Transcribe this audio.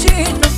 sfârșit